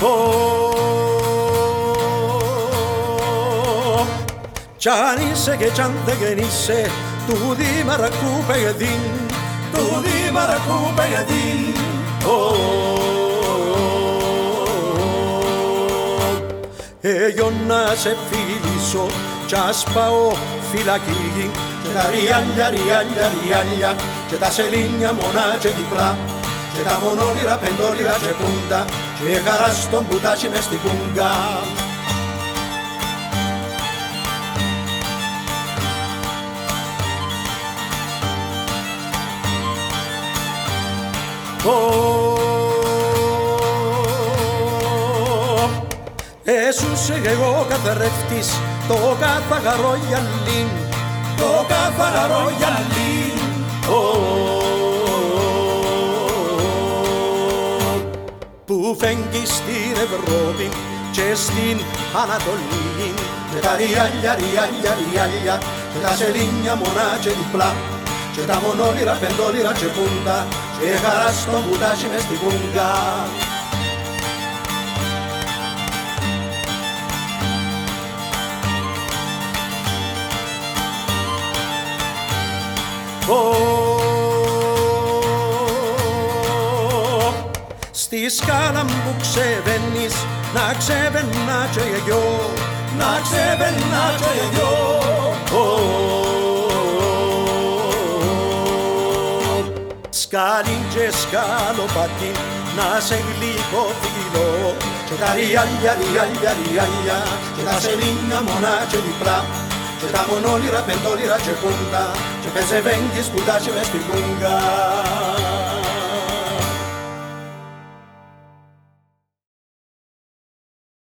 oh. Cianice che ciante και nisse, tu di maracù του tu παιδίν. maracù pegadin, oh. Εγώ να σε φιλήσω κι ας πάω φυλακή και τα ριάλια, ριάλια, ριάλια και τα σελίνια μονά και διπλά και τα μονόλυρα, πεντόλυρα και πούντα και χαρά στον πουτάκι μες στην πούγκα Έσους εγώ καθρέφτης το καθαγαρό γυαλίν που φέγγει στην Ευρώπη και στην Ανατολή. Και τα ριάλια, ριάλια, ριάλια και τα σελίνια μονά και διπλά. Και τα μονόλυρα, πεντόλυρα και πούντα και χαρά στον πουτάκι μες στην πούγκα Στη σκάλα που ξεβαίνεις να ξεβαινά και εγώ να ξεβαινά και εγώ Σκάλι και σκαλοπάτι να σε γλυκό φιλό και τα ριάλια, ριάλια, ριάλια και τα σελίνια μονά και διπλά. Και τα μονόλυρα, πεντόλυρα και πούντα και πεζεβέγγις που τάσει μες στην πούγκα